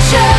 future.